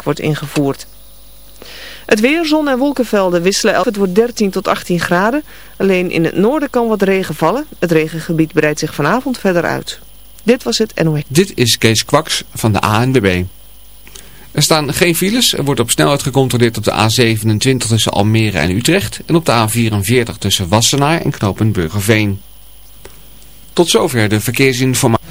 wordt ingevoerd. Het weer, zon en wolkenvelden wisselen elf. Het wordt 13 tot 18 graden. Alleen in het noorden kan wat regen vallen. Het regengebied breidt zich vanavond verder uit. Dit was het NOS. Dit is Kees Kwaks van de ANWB. Er staan geen files. Er wordt op snelheid gecontroleerd op de A27 tussen Almere en Utrecht. En op de A44 tussen Wassenaar en Knoopend Burgerveen. Tot zover de verkeersinformatie.